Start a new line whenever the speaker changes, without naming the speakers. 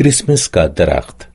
क्रिसमस का दरख्त